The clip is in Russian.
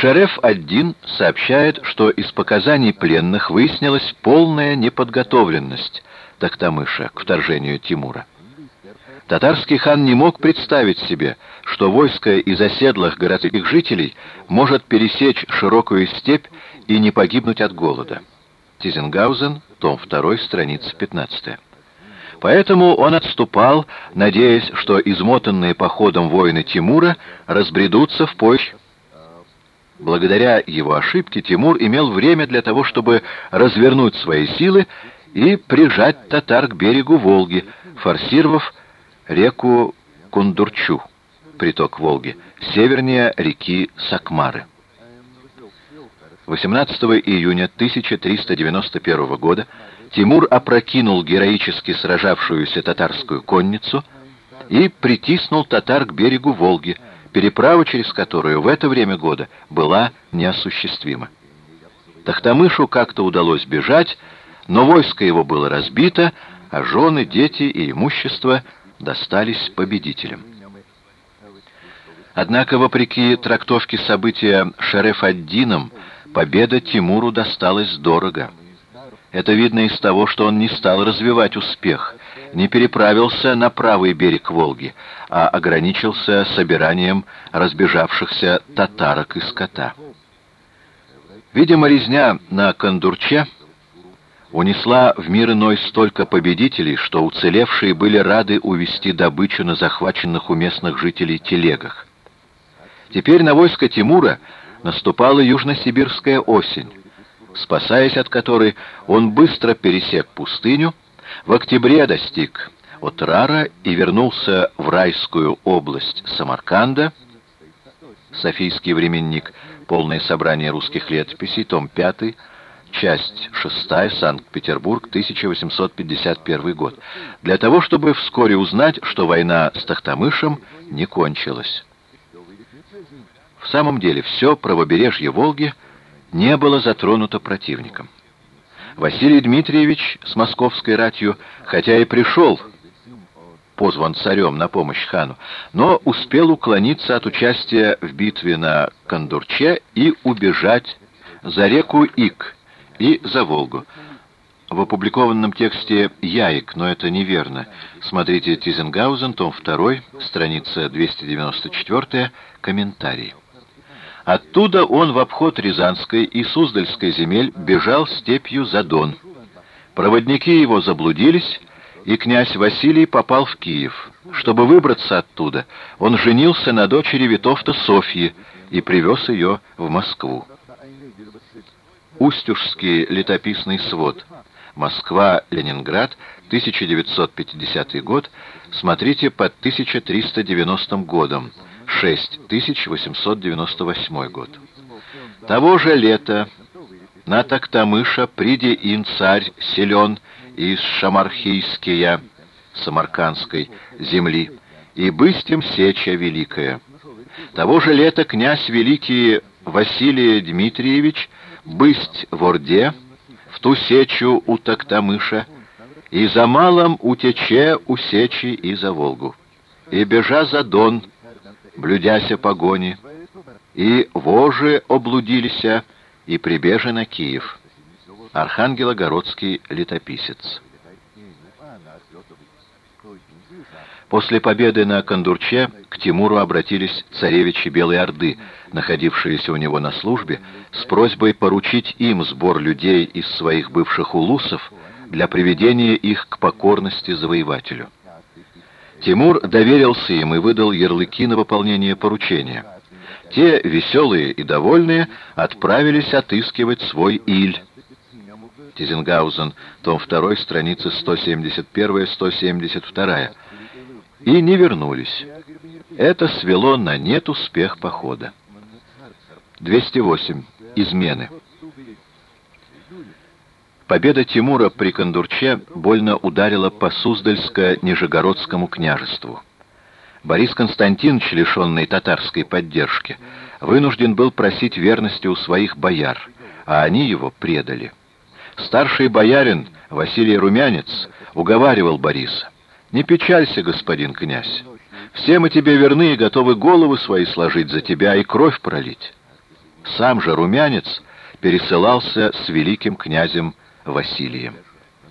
Шереф-1 сообщает, что из показаний пленных выяснилась полная неподготовленность Тахтамыша к вторжению Тимура. Татарский хан не мог представить себе, что войско из оседлых городских жителей может пересечь широкую степь и не погибнуть от голода. Тизенгаузен, том 2, страница 15. Поэтому он отступал, надеясь, что измотанные походом воины Тимура разбредутся в поиск. Благодаря его ошибке Тимур имел время для того, чтобы развернуть свои силы и прижать татар к берегу Волги, форсировав реку Кундурчу, приток Волги, севернее реки Сакмары. 18 июня 1391 года Тимур опрокинул героически сражавшуюся татарскую конницу и притиснул татар к берегу Волги, переправа через которую в это время года была неосуществима. Тахтамышу как-то удалось бежать, но войско его было разбито, а жены, дети и имущество достались победителям. Однако, вопреки трактовке события Шереф-ад-Дином, победа Тимуру досталась дорого. Это видно из того, что он не стал развивать успех, не переправился на правый берег Волги, а ограничился собиранием разбежавшихся татарок и скота. Видимо, резня на Кондурче унесла в мир иной столько победителей, что уцелевшие были рады увести добычу на захваченных у местных жителей телегах. Теперь на войско Тимура наступала южносибирская осень, спасаясь от которой он быстро пересек пустыню, в октябре достиг Отрара и вернулся в райскую область Самарканда, Софийский временник, полное собрание русских летописей, том 5, часть 6, Санкт-Петербург, 1851 год, для того, чтобы вскоре узнать, что война с Тахтамышем не кончилась. В самом деле, все правобережье Волги не было затронуто противником. Василий Дмитриевич с московской ратью, хотя и пришел, позван царем на помощь хану, но успел уклониться от участия в битве на Кондурче и убежать за реку Ик и за Волгу. В опубликованном тексте «Яик», но это неверно. Смотрите Тизенгаузен, том 2, страница 294, комментарий. Оттуда он в обход Рязанской и Суздальской земель бежал степью за Дон. Проводники его заблудились, и князь Василий попал в Киев. Чтобы выбраться оттуда, он женился на дочери Витовта Софьи и привез ее в Москву. Устюжский летописный свод. Москва-Ленинград, 1950 год. Смотрите под 1390 годом. 6898 год. Того же лета на Тактамыша приди ин царь силен из Шамархийския, Самаркандской земли, и быстим сеча великая. Того же лета князь великий Василий Дмитриевич бысть в Орде, в ту сечу у Тактамыша, и за малом утече у сечи и за Волгу. И бежа за Дон, блюдяся погони, и вожи облудилися, и прибежа на Киев. Архангелогородский летописец. После победы на Кондурче к Тимуру обратились царевичи Белой Орды, находившиеся у него на службе, с просьбой поручить им сбор людей из своих бывших улусов для приведения их к покорности завоевателю. Тимур доверился им и выдал ярлыки на выполнение поручения. Те, веселые и довольные, отправились отыскивать свой Иль. Тизенгаузен, том 2, страницы 171-172. И не вернулись. Это свело на нет успех похода. 208. Измены. Победа Тимура при Кондурче больно ударила по Суздальско-Нижегородскому княжеству. Борис Константинович, лишенный татарской поддержки, вынужден был просить верности у своих бояр, а они его предали. Старший боярин Василий Румянец уговаривал Бориса. «Не печалься, господин князь. Все мы тебе верны и готовы головы свои сложить за тебя и кровь пролить». Сам же румянец пересылался с великим князем Василием.